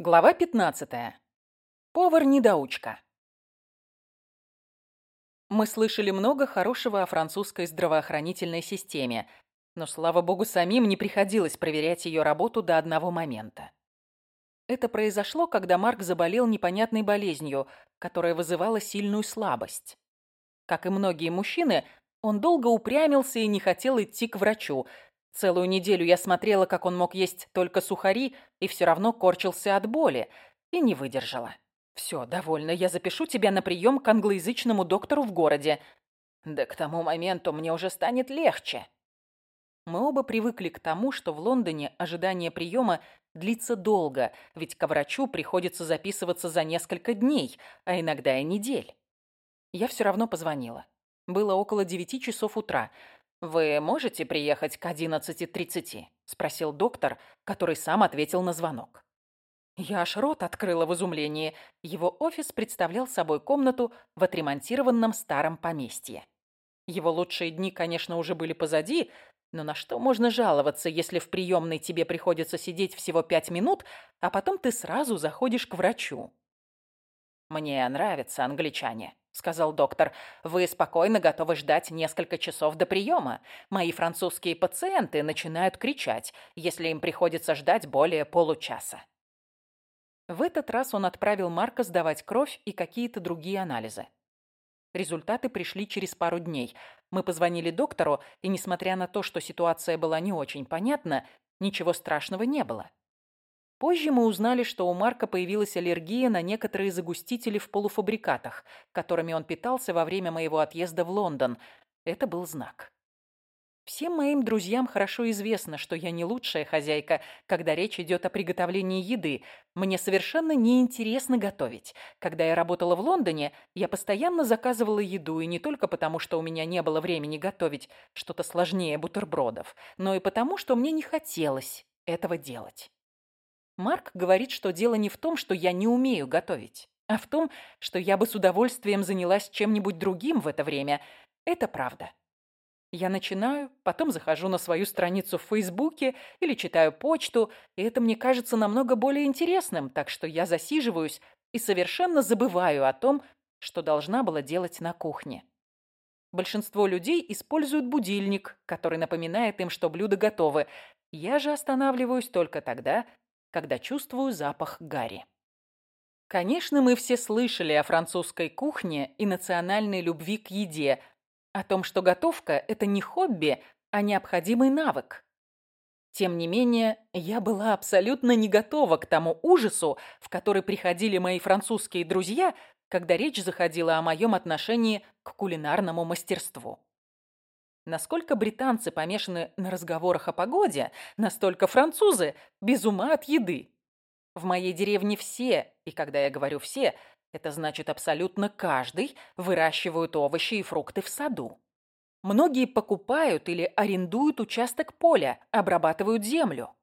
Глава 15. Повар-недоучка. Мы слышали много хорошего о французской здравоохранительной системе, но, слава богу, самим не приходилось проверять ее работу до одного момента. Это произошло, когда Марк заболел непонятной болезнью, которая вызывала сильную слабость. Как и многие мужчины, он долго упрямился и не хотел идти к врачу – Целую неделю я смотрела, как он мог есть только сухари, и все равно корчился от боли, и не выдержала. «Все, довольно, я запишу тебя на прием к англоязычному доктору в городе. Да к тому моменту мне уже станет легче». Мы оба привыкли к тому, что в Лондоне ожидание приема длится долго, ведь ко врачу приходится записываться за несколько дней, а иногда и недель. Я все равно позвонила. Было около девяти часов утра. «Вы можете приехать к 11.30?» – спросил доктор, который сам ответил на звонок. Я аж рот открыла в изумлении. Его офис представлял собой комнату в отремонтированном старом поместье. Его лучшие дни, конечно, уже были позади, но на что можно жаловаться, если в приемной тебе приходится сидеть всего пять минут, а потом ты сразу заходишь к врачу? Мне нравятся англичане сказал доктор. «Вы спокойно готовы ждать несколько часов до приема. Мои французские пациенты начинают кричать, если им приходится ждать более получаса». В этот раз он отправил Марка сдавать кровь и какие-то другие анализы. Результаты пришли через пару дней. Мы позвонили доктору, и, несмотря на то, что ситуация была не очень понятна, ничего страшного не было. Позже мы узнали, что у Марка появилась аллергия на некоторые загустители в полуфабрикатах, которыми он питался во время моего отъезда в Лондон. Это был знак. Всем моим друзьям хорошо известно, что я не лучшая хозяйка, когда речь идет о приготовлении еды. Мне совершенно неинтересно готовить. Когда я работала в Лондоне, я постоянно заказывала еду, и не только потому, что у меня не было времени готовить что-то сложнее бутербродов, но и потому, что мне не хотелось этого делать. Марк говорит, что дело не в том, что я не умею готовить, а в том, что я бы с удовольствием занялась чем-нибудь другим в это время. Это правда. Я начинаю, потом захожу на свою страницу в Фейсбуке или читаю почту, и это мне кажется намного более интересным, так что я засиживаюсь и совершенно забываю о том, что должна была делать на кухне. Большинство людей используют будильник, который напоминает им, что блюда готовы. Я же останавливаюсь только тогда, когда чувствую запах гари. Конечно, мы все слышали о французской кухне и национальной любви к еде, о том, что готовка – это не хобби, а необходимый навык. Тем не менее, я была абсолютно не готова к тому ужасу, в который приходили мои французские друзья, когда речь заходила о моем отношении к кулинарному мастерству. Насколько британцы помешаны на разговорах о погоде, настолько французы без ума от еды. В моей деревне все, и когда я говорю «все», это значит абсолютно каждый, выращивают овощи и фрукты в саду. Многие покупают или арендуют участок поля, обрабатывают землю.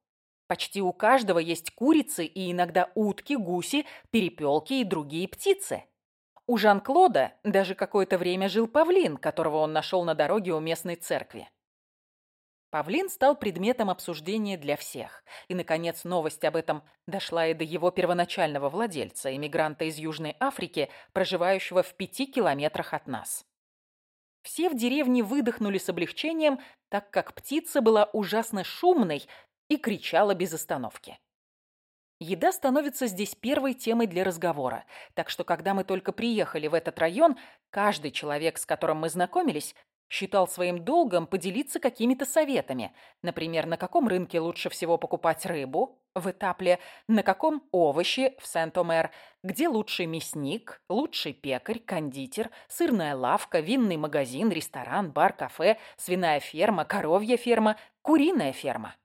Почти у каждого есть курицы и иногда утки, гуси, перепелки и другие птицы. У Жан-Клода даже какое-то время жил павлин, которого он нашел на дороге у местной церкви. Павлин стал предметом обсуждения для всех. И, наконец, новость об этом дошла и до его первоначального владельца, иммигранта из Южной Африки, проживающего в пяти километрах от нас. Все в деревне выдохнули с облегчением, так как птица была ужасно шумной и кричала без остановки. Еда становится здесь первой темой для разговора, так что когда мы только приехали в этот район, каждый человек, с которым мы знакомились, считал своим долгом поделиться какими-то советами. Например, на каком рынке лучше всего покупать рыбу в Этапле, на каком овощи в Сент-Омер, где лучший мясник, лучший пекарь, кондитер, сырная лавка, винный магазин, ресторан, бар, кафе, свиная ферма, коровья ферма, куриная ферма.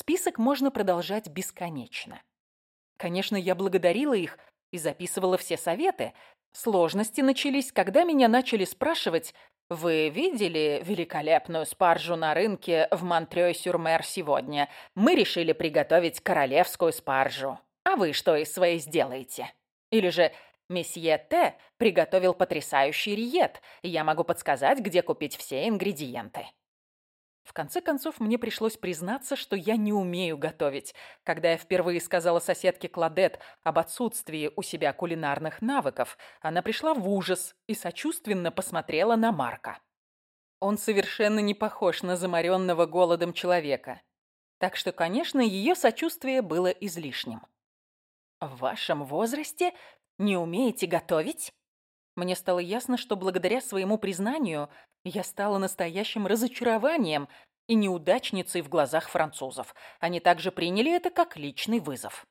Список можно продолжать бесконечно. Конечно, я благодарила их и записывала все советы. Сложности начались, когда меня начали спрашивать, «Вы видели великолепную спаржу на рынке в Монтрё-Сюрмер сегодня? Мы решили приготовить королевскую спаржу. А вы что из своей сделаете?» Или же «Месье Т. приготовил потрясающий риет. Я могу подсказать, где купить все ингредиенты». В конце концов, мне пришлось признаться, что я не умею готовить. Когда я впервые сказала соседке Кладет об отсутствии у себя кулинарных навыков, она пришла в ужас и сочувственно посмотрела на Марка. Он совершенно не похож на заморенного голодом человека. Так что, конечно, ее сочувствие было излишним. «В вашем возрасте не умеете готовить?» Мне стало ясно, что благодаря своему признанию я стала настоящим разочарованием и неудачницей в глазах французов. Они также приняли это как личный вызов.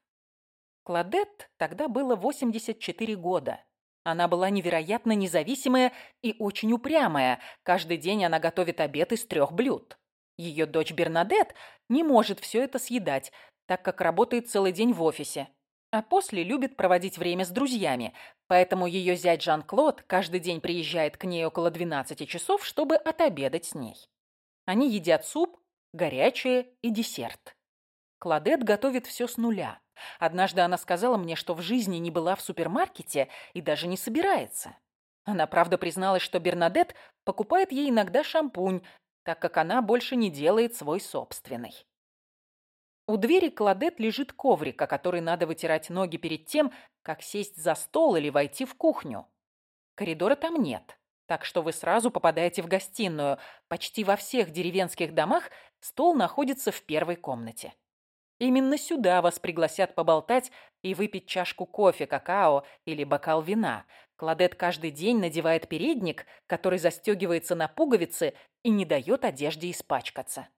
Кладет тогда было 84 года. Она была невероятно независимая и очень упрямая. Каждый день она готовит обед из трех блюд. Ее дочь Бернадет не может все это съедать, так как работает целый день в офисе а после любит проводить время с друзьями, поэтому ее зять Жан-Клод каждый день приезжает к ней около 12 часов, чтобы отобедать с ней. Они едят суп, горячее и десерт. Кладет готовит все с нуля. Однажды она сказала мне, что в жизни не была в супермаркете и даже не собирается. Она правда призналась, что Бернадет покупает ей иногда шампунь, так как она больше не делает свой собственный. У двери Кладет лежит коврик, о который надо вытирать ноги перед тем, как сесть за стол или войти в кухню. Коридора там нет, так что вы сразу попадаете в гостиную. Почти во всех деревенских домах стол находится в первой комнате. Именно сюда вас пригласят поболтать и выпить чашку кофе, какао или бокал вина. Кладет каждый день надевает передник, который застегивается на пуговицы и не дает одежде испачкаться.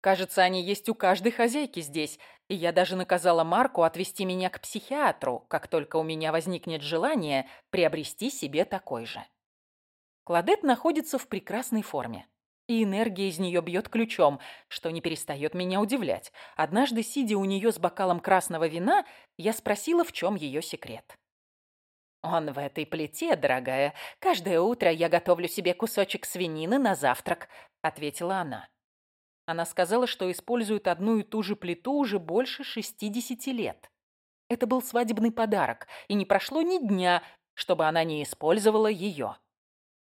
Кажется, они есть у каждой хозяйки здесь, и я даже наказала Марку отвезти меня к психиатру, как только у меня возникнет желание приобрести себе такой же. Кладет находится в прекрасной форме, и энергия из нее бьет ключом, что не перестает меня удивлять. Однажды, сидя у нее с бокалом красного вина, я спросила, в чем ее секрет. «Он в этой плите, дорогая. Каждое утро я готовлю себе кусочек свинины на завтрак», — ответила она. Она сказала, что использует одну и ту же плиту уже больше 60 лет. Это был свадебный подарок, и не прошло ни дня, чтобы она не использовала ее.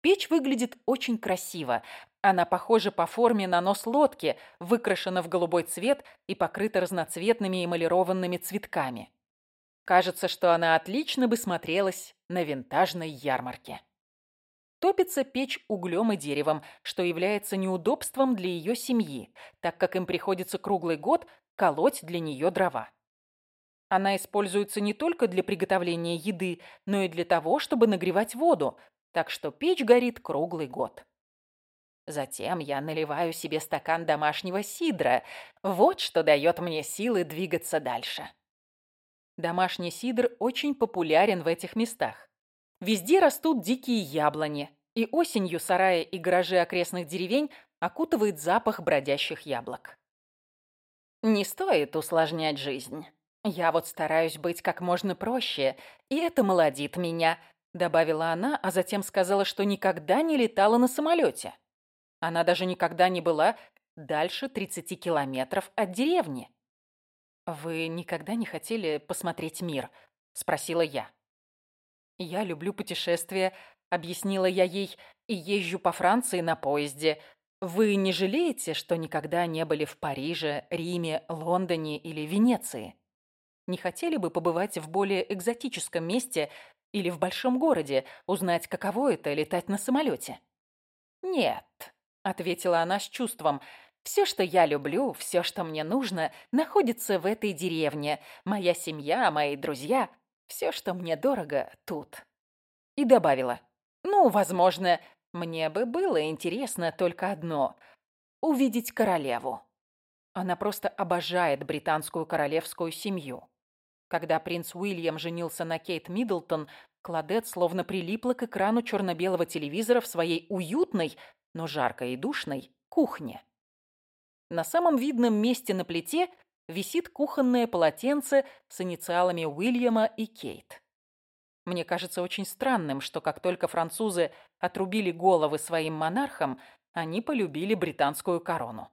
Печь выглядит очень красиво. Она похожа по форме на нос лодки, выкрашена в голубой цвет и покрыта разноцветными эмалированными цветками. Кажется, что она отлично бы смотрелась на винтажной ярмарке. Топится печь углем и деревом, что является неудобством для ее семьи, так как им приходится круглый год колоть для нее дрова. Она используется не только для приготовления еды, но и для того, чтобы нагревать воду, так что печь горит круглый год. Затем я наливаю себе стакан домашнего сидра. Вот что дает мне силы двигаться дальше. Домашний сидр очень популярен в этих местах. Везде растут дикие яблони, и осенью сараи и гаражи окрестных деревень окутывает запах бродящих яблок. Не стоит усложнять жизнь. Я вот стараюсь быть как можно проще, и это молодит меня, добавила она, а затем сказала, что никогда не летала на самолете. Она даже никогда не была дальше 30 километров от деревни. «Вы никогда не хотели посмотреть мир?» – спросила я. «Я люблю путешествия», — объяснила я ей, — «и езжу по Франции на поезде. Вы не жалеете, что никогда не были в Париже, Риме, Лондоне или Венеции? Не хотели бы побывать в более экзотическом месте или в большом городе, узнать, каково это — летать на самолете?» «Нет», — ответила она с чувством, — все, что я люблю, все, что мне нужно, находится в этой деревне. Моя семья, мои друзья. Все, что мне дорого, тут. И добавила. Ну, возможно, мне бы было интересно только одно – увидеть королеву. Она просто обожает британскую королевскую семью. Когда принц Уильям женился на Кейт Миддлтон, Кладет словно прилипла к экрану черно-белого телевизора в своей уютной, но жаркой и душной кухне. На самом видном месте на плите висит кухонное полотенце с инициалами Уильяма и Кейт. Мне кажется очень странным, что как только французы отрубили головы своим монархам, они полюбили британскую корону.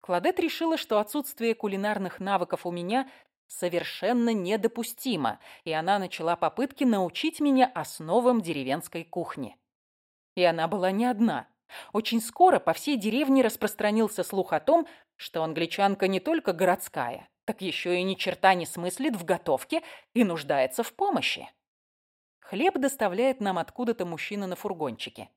Кладет решила, что отсутствие кулинарных навыков у меня совершенно недопустимо, и она начала попытки научить меня основам деревенской кухни. И она была не одна. Очень скоро по всей деревне распространился слух о том, что англичанка не только городская, так еще и ни черта не смыслит в готовке и нуждается в помощи. Хлеб доставляет нам откуда-то мужчина на фургончике.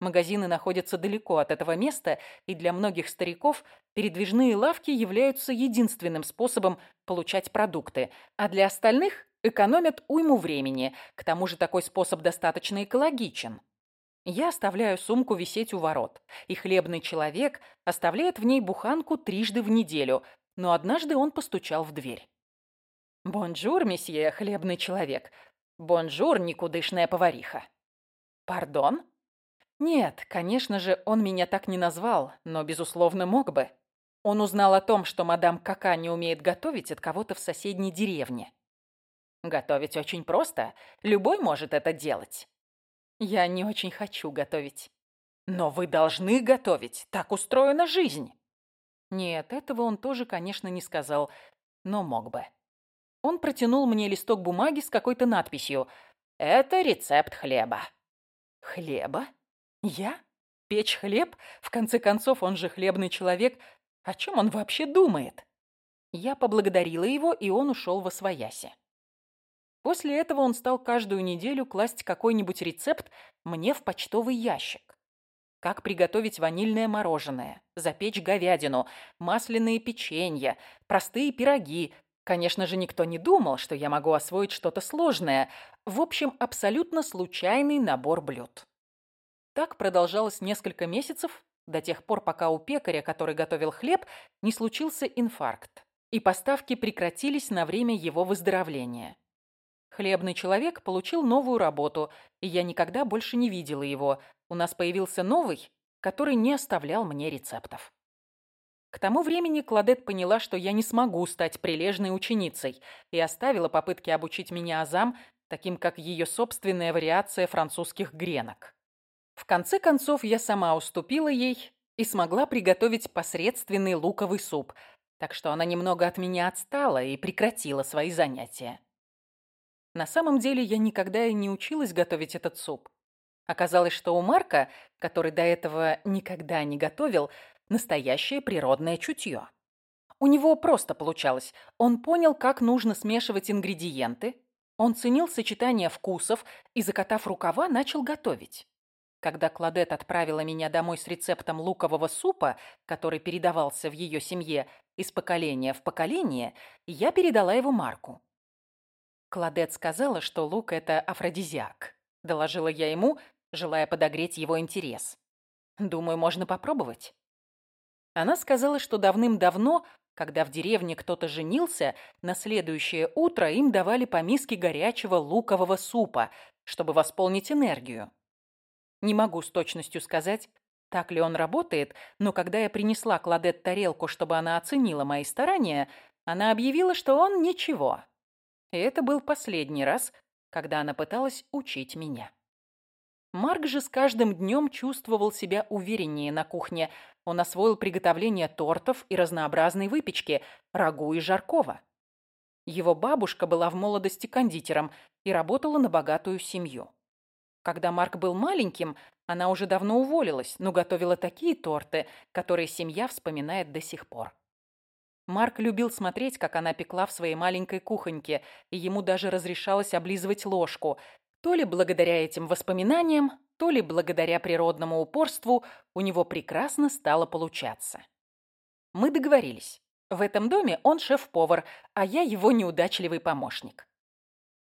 Магазины находятся далеко от этого места, и для многих стариков передвижные лавки являются единственным способом получать продукты, а для остальных экономят уйму времени. К тому же такой способ достаточно экологичен. Я оставляю сумку висеть у ворот, и хлебный человек оставляет в ней буханку трижды в неделю, но однажды он постучал в дверь. «Бонжур, месье, хлебный человек. Bonjour, никудышная повариха». «Pardon?» Нет, конечно же, он меня так не назвал, но, безусловно, мог бы. Он узнал о том, что мадам Кака не умеет готовить от кого-то в соседней деревне. Готовить очень просто. Любой может это делать. Я не очень хочу готовить. Но вы должны готовить. Так устроена жизнь. Нет, этого он тоже, конечно, не сказал, но мог бы. Он протянул мне листок бумаги с какой-то надписью. «Это рецепт хлеба». «Хлеба?» Я? Печь хлеб? В конце концов, он же хлебный человек. О чем он вообще думает? Я поблагодарила его, и он ушел во свояси. После этого он стал каждую неделю класть какой-нибудь рецепт мне в почтовый ящик. Как приготовить ванильное мороженое, запечь говядину, масляные печенья, простые пироги. Конечно же, никто не думал, что я могу освоить что-то сложное. В общем, абсолютно случайный набор блюд. Так продолжалось несколько месяцев, до тех пор, пока у пекаря, который готовил хлеб, не случился инфаркт, и поставки прекратились на время его выздоровления. Хлебный человек получил новую работу, и я никогда больше не видела его. У нас появился новый, который не оставлял мне рецептов. К тому времени Кладет поняла, что я не смогу стать прилежной ученицей, и оставила попытки обучить меня азам, таким как ее собственная вариация французских гренок. В конце концов, я сама уступила ей и смогла приготовить посредственный луковый суп, так что она немного от меня отстала и прекратила свои занятия. На самом деле я никогда и не училась готовить этот суп. Оказалось, что у Марка, который до этого никогда не готовил, настоящее природное чутье. У него просто получалось. Он понял, как нужно смешивать ингредиенты, он ценил сочетание вкусов и, закатав рукава, начал готовить. Когда Кладет отправила меня домой с рецептом лукового супа, который передавался в ее семье из поколения в поколение, я передала его Марку. Кладет сказала, что лук – это афродизиак. Доложила я ему, желая подогреть его интерес. Думаю, можно попробовать. Она сказала, что давным-давно, когда в деревне кто-то женился, на следующее утро им давали по миске горячего лукового супа, чтобы восполнить энергию. Не могу с точностью сказать, так ли он работает, но когда я принесла Кладет тарелку, чтобы она оценила мои старания, она объявила, что он ничего. И это был последний раз, когда она пыталась учить меня. Марк же с каждым днем чувствовал себя увереннее на кухне. Он освоил приготовление тортов и разнообразной выпечки, рагу и жаркого. Его бабушка была в молодости кондитером и работала на богатую семью. Когда Марк был маленьким, она уже давно уволилась, но готовила такие торты, которые семья вспоминает до сих пор. Марк любил смотреть, как она пекла в своей маленькой кухоньке, и ему даже разрешалось облизывать ложку. То ли благодаря этим воспоминаниям, то ли благодаря природному упорству у него прекрасно стало получаться. Мы договорились. В этом доме он шеф-повар, а я его неудачливый помощник.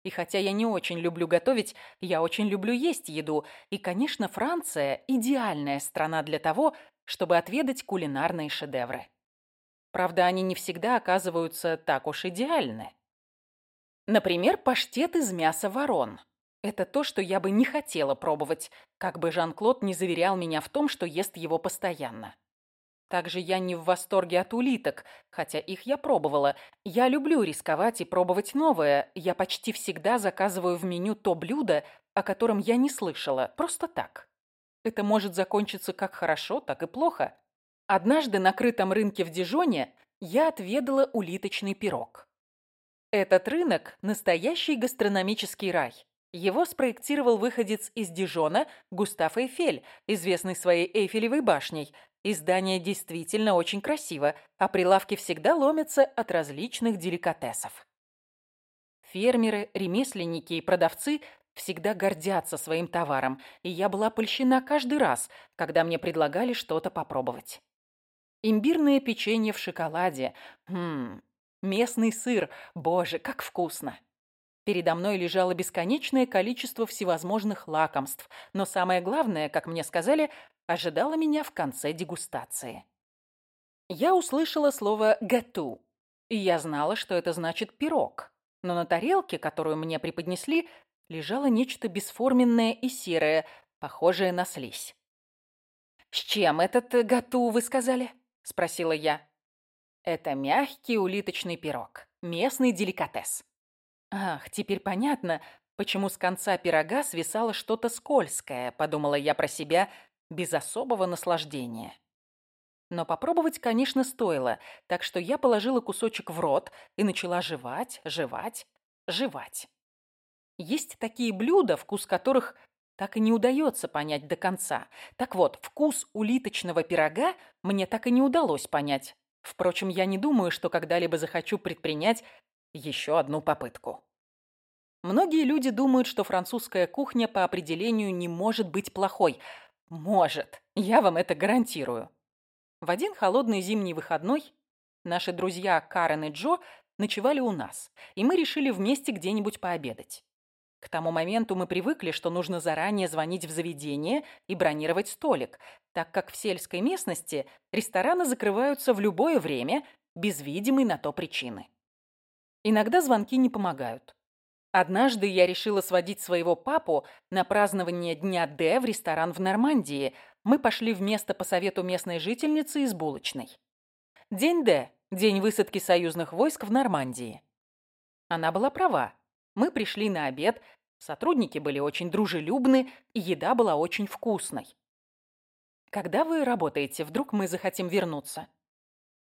И хотя я не очень люблю готовить, я очень люблю есть еду. И, конечно, Франция – идеальная страна для того, чтобы отведать кулинарные шедевры. Правда, они не всегда оказываются так уж идеальны. Например, паштет из мяса ворон. Это то, что я бы не хотела пробовать, как бы Жан-Клод не заверял меня в том, что ест его постоянно. Также я не в восторге от улиток, хотя их я пробовала. Я люблю рисковать и пробовать новое. Я почти всегда заказываю в меню то блюдо, о котором я не слышала, просто так. Это может закончиться как хорошо, так и плохо. Однажды на крытом рынке в Дижоне я отведала улиточный пирог. Этот рынок – настоящий гастрономический рай. Его спроектировал выходец из Дижона Густав Эйфель, известный своей Эйфелевой башней. И здание действительно очень красиво, а прилавки всегда ломятся от различных деликатесов. Фермеры, ремесленники и продавцы всегда гордятся своим товаром, и я была польщена каждый раз, когда мне предлагали что-то попробовать. Имбирное печенье в шоколаде. Ммм, местный сыр. Боже, как вкусно. Передо мной лежало бесконечное количество всевозможных лакомств, но самое главное, как мне сказали, ожидало меня в конце дегустации. Я услышала слово «гату», и я знала, что это значит «пирог». Но на тарелке, которую мне преподнесли, лежало нечто бесформенное и серое, похожее на слизь. «С чем этот гату, вы сказали?» – спросила я. «Это мягкий улиточный пирог, местный деликатес. «Ах, теперь понятно, почему с конца пирога свисало что-то скользкое», подумала я про себя без особого наслаждения. Но попробовать, конечно, стоило, так что я положила кусочек в рот и начала жевать, жевать, жевать. Есть такие блюда, вкус которых так и не удается понять до конца. Так вот, вкус улиточного пирога мне так и не удалось понять. Впрочем, я не думаю, что когда-либо захочу предпринять еще одну попытку. Многие люди думают, что французская кухня по определению не может быть плохой. Может, я вам это гарантирую. В один холодный зимний выходной наши друзья Карен и Джо ночевали у нас, и мы решили вместе где-нибудь пообедать. К тому моменту мы привыкли, что нужно заранее звонить в заведение и бронировать столик, так как в сельской местности рестораны закрываются в любое время без видимой на то причины. Иногда звонки не помогают. Однажды я решила сводить своего папу на празднование Дня Д в ресторан в Нормандии. Мы пошли в место по совету местной жительницы из булочной. День Д – день высадки союзных войск в Нормандии. Она была права. Мы пришли на обед, сотрудники были очень дружелюбны, и еда была очень вкусной. Когда вы работаете, вдруг мы захотим вернуться?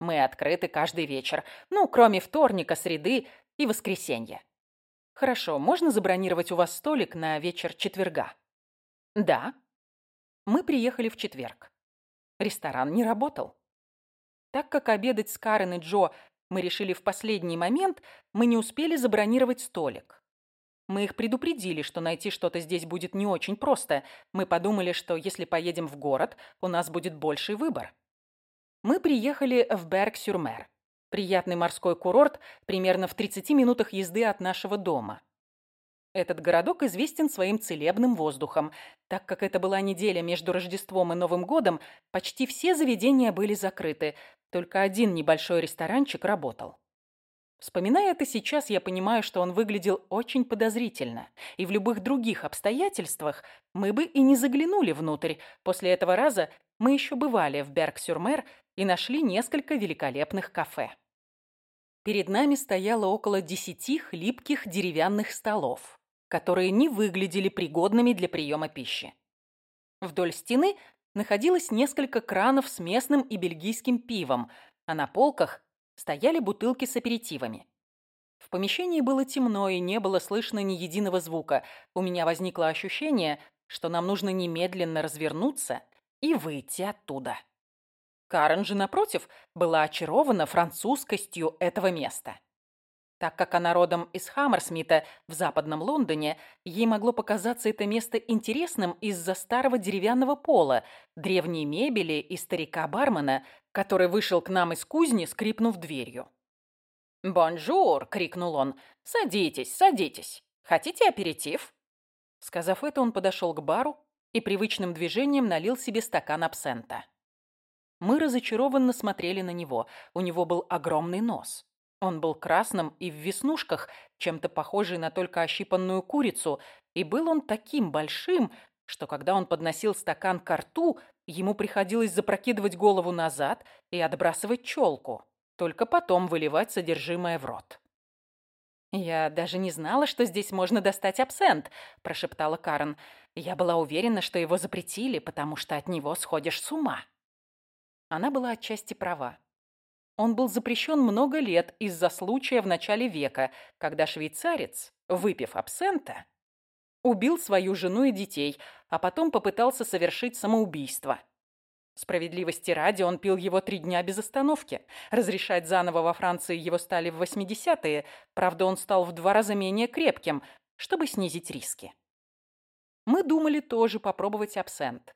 Мы открыты каждый вечер, ну, кроме вторника, среды и воскресенья. Хорошо, можно забронировать у вас столик на вечер четверга? Да. Мы приехали в четверг. Ресторан не работал. Так как обедать с Карен и Джо мы решили в последний момент, мы не успели забронировать столик. Мы их предупредили, что найти что-то здесь будет не очень просто. Мы подумали, что если поедем в город, у нас будет больший выбор. Мы приехали в Берг-Сюрмер. Приятный морской курорт примерно в 30 минутах езды от нашего дома. Этот городок известен своим целебным воздухом. Так как это была неделя между Рождеством и Новым годом, почти все заведения были закрыты, только один небольшой ресторанчик работал. Вспоминая это сейчас, я понимаю, что он выглядел очень подозрительно, и в любых других обстоятельствах мы бы и не заглянули внутрь. После этого раза мы еще бывали в Берг-Сюрмер и нашли несколько великолепных кафе. Перед нами стояло около десяти хлипких деревянных столов, которые не выглядели пригодными для приема пищи. Вдоль стены находилось несколько кранов с местным и бельгийским пивом, а на полках стояли бутылки с аперитивами. В помещении было темно и не было слышно ни единого звука. У меня возникло ощущение, что нам нужно немедленно развернуться и выйти оттуда. Карен же, напротив, была очарована французскостью этого места. Так как она родом из Хаммерсмита в западном Лондоне, ей могло показаться это место интересным из-за старого деревянного пола, древней мебели и старика-бармена, который вышел к нам из кузни, скрипнув дверью. «Бонжур!» — крикнул он. «Садитесь, садитесь. Хотите аперитив?» Сказав это, он подошел к бару и привычным движением налил себе стакан абсента. Мы разочарованно смотрели на него. У него был огромный нос. Он был красным и в веснушках, чем-то похожий на только ощипанную курицу, и был он таким большим, что когда он подносил стакан к рту, ему приходилось запрокидывать голову назад и отбрасывать челку, только потом выливать содержимое в рот. «Я даже не знала, что здесь можно достать абсент», – прошептала Карен. «Я была уверена, что его запретили, потому что от него сходишь с ума». Она была отчасти права. Он был запрещен много лет из-за случая в начале века, когда швейцарец, выпив абсента, убил свою жену и детей, а потом попытался совершить самоубийство. Справедливости ради, он пил его три дня без остановки. Разрешать заново во Франции его стали в 80-е, правда, он стал в два раза менее крепким, чтобы снизить риски. Мы думали тоже попробовать абсент.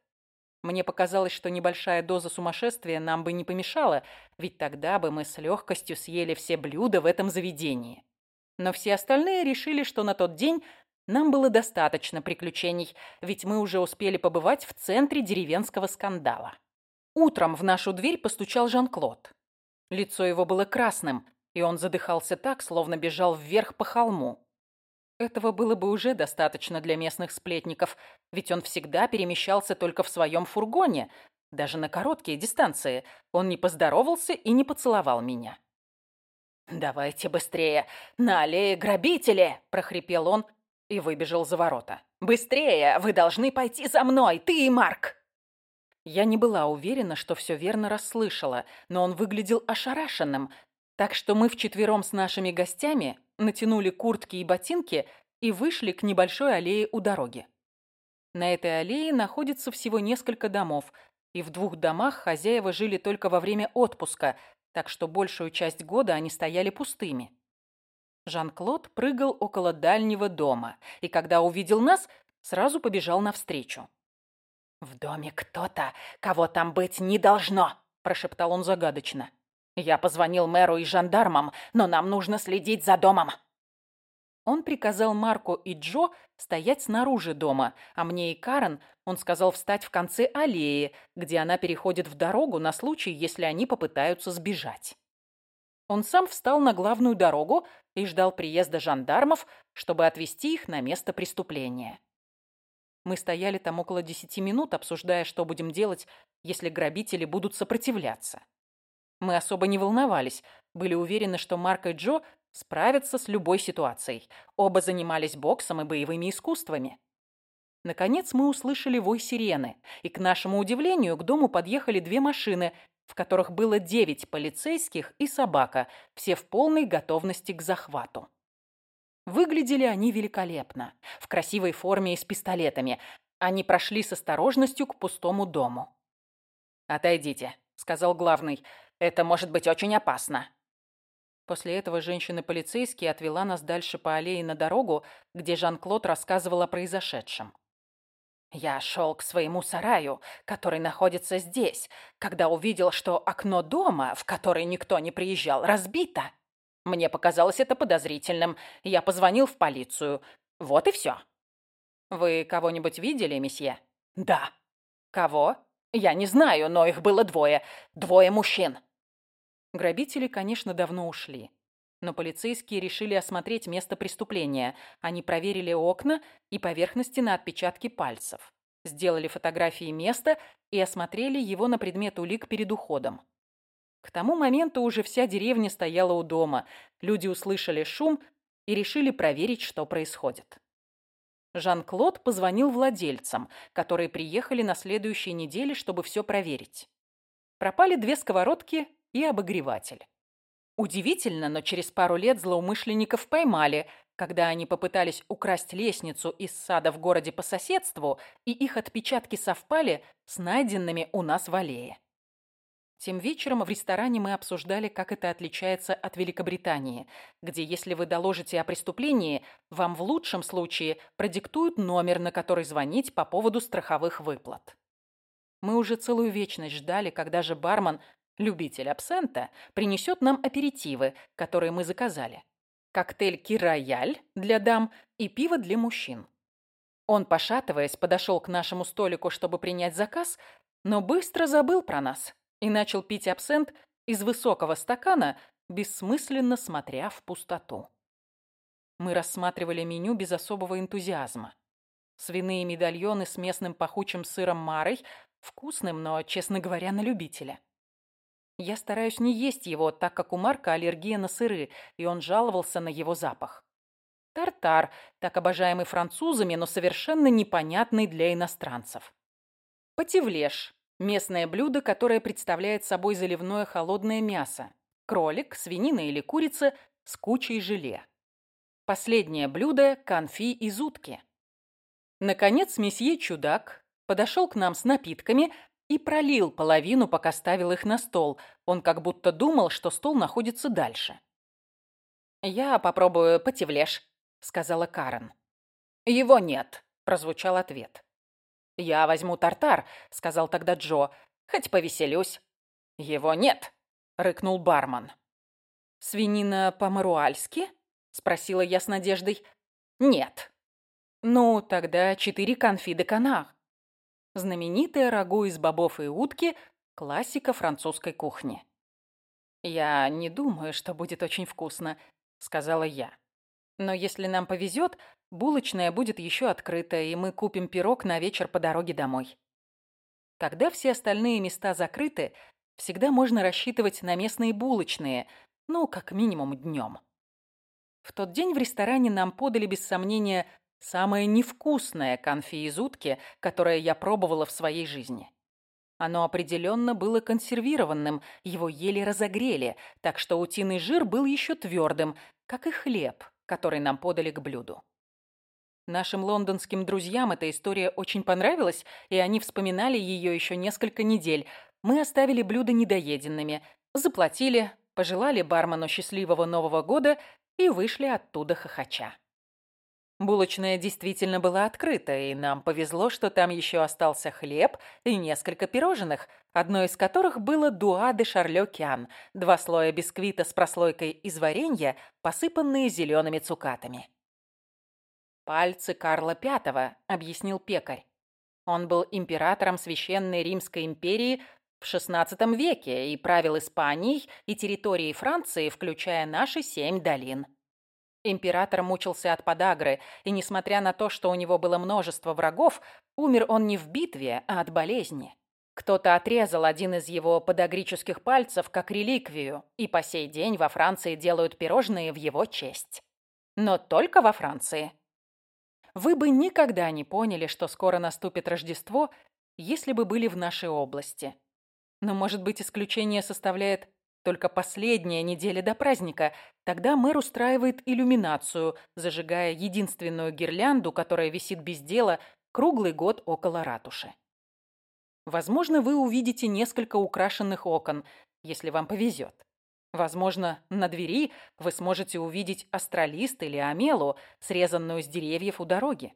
Мне показалось, что небольшая доза сумасшествия нам бы не помешала, ведь тогда бы мы с легкостью съели все блюда в этом заведении. Но все остальные решили, что на тот день нам было достаточно приключений, ведь мы уже успели побывать в центре деревенского скандала. Утром в нашу дверь постучал Жан-Клод. Лицо его было красным, и он задыхался так, словно бежал вверх по холму. Этого было бы уже достаточно для местных сплетников, ведь он всегда перемещался только в своем фургоне, даже на короткие дистанции. Он не поздоровался и не поцеловал меня. «Давайте быстрее! На аллее грабители!» – прохрипел он и выбежал за ворота. «Быстрее! Вы должны пойти за мной, ты и Марк!» Я не была уверена, что все верно расслышала, но он выглядел ошарашенным, так что мы вчетвером с нашими гостями натянули куртки и ботинки и вышли к небольшой аллее у дороги. На этой аллее находится всего несколько домов, и в двух домах хозяева жили только во время отпуска, так что большую часть года они стояли пустыми. Жан-Клод прыгал около дальнего дома, и когда увидел нас, сразу побежал навстречу. «В доме кто-то, кого там быть не должно!» – прошептал он загадочно. Я позвонил мэру и жандармам, но нам нужно следить за домом. Он приказал Марку и Джо стоять снаружи дома, а мне и Карен он сказал встать в конце аллеи, где она переходит в дорогу на случай, если они попытаются сбежать. Он сам встал на главную дорогу и ждал приезда жандармов, чтобы отвезти их на место преступления. Мы стояли там около десяти минут, обсуждая, что будем делать, если грабители будут сопротивляться. Мы особо не волновались, были уверены, что Марк и Джо справятся с любой ситуацией. Оба занимались боксом и боевыми искусствами. Наконец мы услышали вой сирены, и, к нашему удивлению, к дому подъехали две машины, в которых было девять полицейских и собака, все в полной готовности к захвату. Выглядели они великолепно, в красивой форме и с пистолетами. Они прошли с осторожностью к пустому дому. «Отойдите», — сказал главный, — это может быть очень опасно». После этого женщина-полицейский отвела нас дальше по аллее на дорогу, где Жан-Клод рассказывал о произошедшем. «Я шел к своему сараю, который находится здесь, когда увидел, что окно дома, в который никто не приезжал, разбито. Мне показалось это подозрительным. Я позвонил в полицию. Вот и все». «Вы кого-нибудь видели, месье?» «Да». «Кого?» «Я не знаю, но их было двое. Двое мужчин». Грабители, конечно, давно ушли. Но полицейские решили осмотреть место преступления. Они проверили окна и поверхности на отпечатки пальцев. Сделали фотографии места и осмотрели его на предмет улик перед уходом. К тому моменту уже вся деревня стояла у дома. Люди услышали шум и решили проверить, что происходит. Жан-Клод позвонил владельцам, которые приехали на следующей неделе, чтобы все проверить. Пропали две сковородки и обогреватель. Удивительно, но через пару лет злоумышленников поймали, когда они попытались украсть лестницу из сада в городе по соседству, и их отпечатки совпали с найденными у нас в аллее. Тем вечером в ресторане мы обсуждали, как это отличается от Великобритании, где, если вы доложите о преступлении, вам в лучшем случае продиктуют номер, на который звонить по поводу страховых выплат. Мы уже целую вечность ждали, когда же бармен любитель абсента, принесет нам аперитивы, которые мы заказали. Коктейль «Кирояль» для дам и пиво для мужчин. Он, пошатываясь, подошел к нашему столику, чтобы принять заказ, но быстро забыл про нас и начал пить абсент из высокого стакана, бессмысленно смотря в пустоту. Мы рассматривали меню без особого энтузиазма. Свиные медальоны с местным пахучим сыром марой, вкусным, но, честно говоря, на любителя. Я стараюсь не есть его, так как у Марка аллергия на сыры, и он жаловался на его запах. Тартар, так обожаемый французами, но совершенно непонятный для иностранцев. Пативлеш – местное блюдо, которое представляет собой заливное холодное мясо. Кролик, свинина или курица с кучей желе. Последнее блюдо – конфи из утки. Наконец месье Чудак подошел к нам с напитками и пролил половину, пока ставил их на стол. Он как будто думал, что стол находится дальше. «Я попробую потевлешь», — сказала Карен. «Его нет», — прозвучал ответ. «Я возьму тартар», — сказал тогда Джо, — «хоть повеселюсь». «Его нет», — рыкнул бармен. «Свинина по-маруальски?» — спросила я с надеждой. «Нет». «Ну, тогда четыре конфи де канар». Знаменитое рагу из бобов и утки – классика французской кухни. «Я не думаю, что будет очень вкусно», — сказала я. «Но если нам повезет, булочная будет еще открыта, и мы купим пирог на вечер по дороге домой». Когда все остальные места закрыты, всегда можно рассчитывать на местные булочные, ну, как минимум днем. В тот день в ресторане нам подали, без сомнения, самое невкусное конфи из утки, которое я пробовала в своей жизни. Оно определенно было консервированным, его еле разогрели, так что утиный жир был еще твердым, как и хлеб, который нам подали к блюду. Нашим лондонским друзьям эта история очень понравилась, и они вспоминали ее еще несколько недель. Мы оставили блюда недоеденными, заплатили, пожелали бармену счастливого Нового года и вышли оттуда хохоча. Булочная действительно была открыта, и нам повезло, что там еще остался хлеб и несколько пирожных, одно из которых было дуа де шарлёкян, два слоя бисквита с прослойкой из варенья, посыпанные зелеными цукатами. «Пальцы Карла V», — объяснил пекарь. Он был императором Священной Римской империи в XVI веке и правил Испанией и территорией Франции, включая наши семь долин. Император мучился от подагры, и, несмотря на то, что у него было множество врагов, умер он не в битве, а от болезни. Кто-то отрезал один из его подагрических пальцев как реликвию, и по сей день во Франции делают пирожные в его честь. Но только во Франции. Вы бы никогда не поняли, что скоро наступит Рождество, если бы были в нашей области. Но, может быть, исключение составляет только последняя неделя до праздника. Тогда мэр устраивает иллюминацию, зажигая единственную гирлянду, которая висит без дела круглый год около ратуши. Возможно, вы увидите несколько украшенных окон, если вам повезет. Возможно, на двери вы сможете увидеть астролист или амелу, срезанную с деревьев у дороги.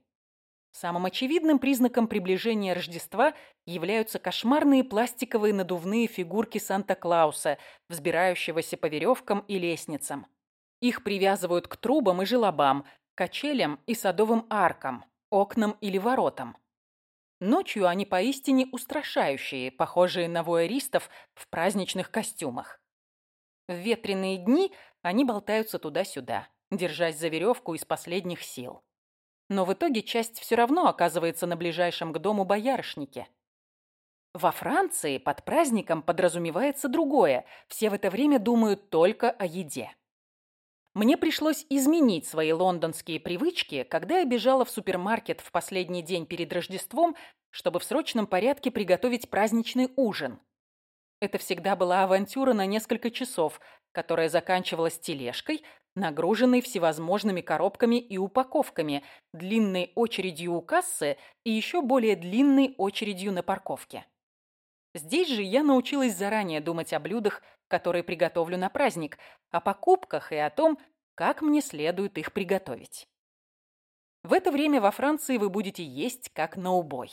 Самым очевидным признаком приближения Рождества являются кошмарные пластиковые надувные фигурки Санта-Клауса, взбирающегося по веревкам и лестницам. Их привязывают к трубам и желобам, качелям и садовым аркам, окнам или воротам. Ночью они поистине устрашающие, похожие на воэристов в праздничных костюмах. В ветреные дни они болтаются туда-сюда, держась за веревку из последних сил. Но в итоге часть все равно оказывается на ближайшем к дому боярышнике. Во Франции под праздником подразумевается другое. Все в это время думают только о еде. Мне пришлось изменить свои лондонские привычки, когда я бежала в супермаркет в последний день перед Рождеством, чтобы в срочном порядке приготовить праздничный ужин. Это всегда была авантюра на несколько часов, которая заканчивалась тележкой, нагруженной всевозможными коробками и упаковками, длинной очередью у кассы и еще более длинной очередью на парковке. Здесь же я научилась заранее думать о блюдах, которые приготовлю на праздник, о покупках и о том, как мне следует их приготовить. В это время во Франции вы будете есть как на убой.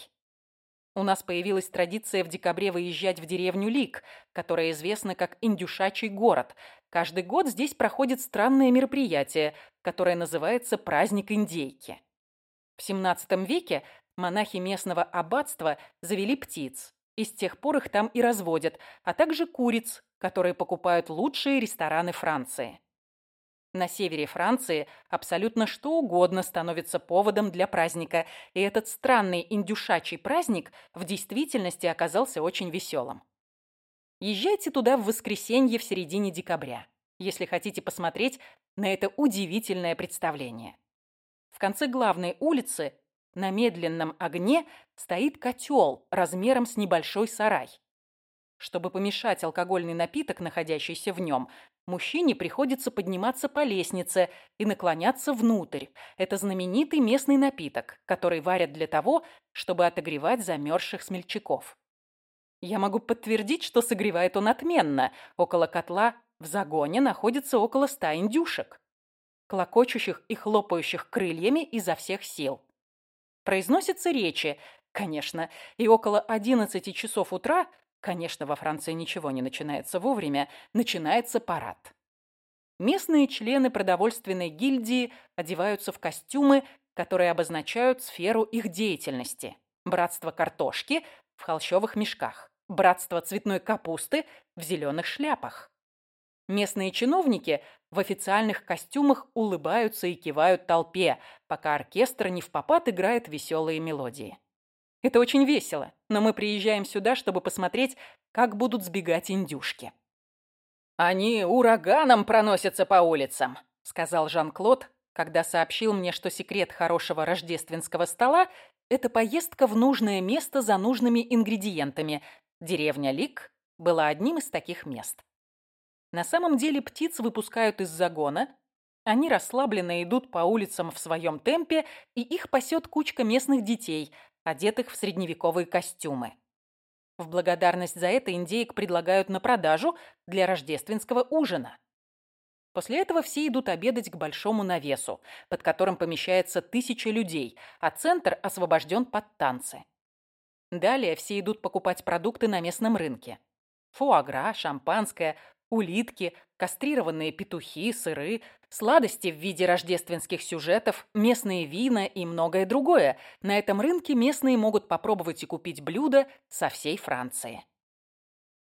У нас появилась традиция в декабре выезжать в деревню Лик, которая известна как Индюшачий город. Каждый год здесь проходит странное мероприятие, которое называется «Праздник индейки». В XVII веке монахи местного аббатства завели птиц, и с тех пор их там и разводят, а также куриц, которые покупают лучшие рестораны Франции. На севере Франции абсолютно что угодно становится поводом для праздника, и этот странный индюшачий праздник в действительности оказался очень веселым. Езжайте туда в воскресенье в середине декабря, если хотите посмотреть на это удивительное представление. В конце главной улицы на медленном огне стоит котел размером с небольшой сарай. Чтобы помешать алкогольный напиток, находящийся в нем, мужчине приходится подниматься по лестнице и наклоняться внутрь. Это знаменитый местный напиток, который варят для того, чтобы отогревать замерзших смельчаков. Я могу подтвердить, что согревает он отменно. Около котла в загоне находится около ста индюшек, клокочущих и хлопающих крыльями изо всех сил. Произносятся речи, конечно, и около одиннадцати часов утра Конечно, во Франции ничего не начинается вовремя. Начинается парад. Местные члены продовольственной гильдии одеваются в костюмы, которые обозначают сферу их деятельности. Братство картошки в холщовых мешках. Братство цветной капусты в зеленых шляпах. Местные чиновники в официальных костюмах улыбаются и кивают толпе, пока оркестр не в попад играет веселые мелодии. Это очень весело, но мы приезжаем сюда, чтобы посмотреть, как будут сбегать индюшки. «Они ураганом проносятся по улицам», — сказал Жан-Клод, когда сообщил мне, что секрет хорошего рождественского стола — это поездка в нужное место за нужными ингредиентами. Деревня Лик была одним из таких мест. На самом деле птиц выпускают из загона, они расслабленно идут по улицам в своем темпе, и их пасет кучка местных детей, одетых в средневековые костюмы. В благодарность за это индеек предлагают на продажу для рождественского ужина. После этого все идут обедать к большому навесу, под которым помещается тысяча людей, а центр освобожден под танцы. Далее все идут покупать продукты на местном рынке. Фуагра, шампанское, улитки, кастрированные петухи, сыры, сладости в виде рождественских сюжетов, местные вина и многое другое. На этом рынке местные могут попробовать и купить блюда со всей Франции.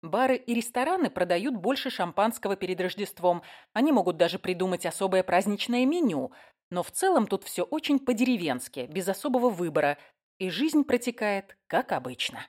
Бары и рестораны продают больше шампанского перед Рождеством. Они могут даже придумать особое праздничное меню. Но в целом тут все очень по-деревенски, без особого выбора. И жизнь протекает, как обычно.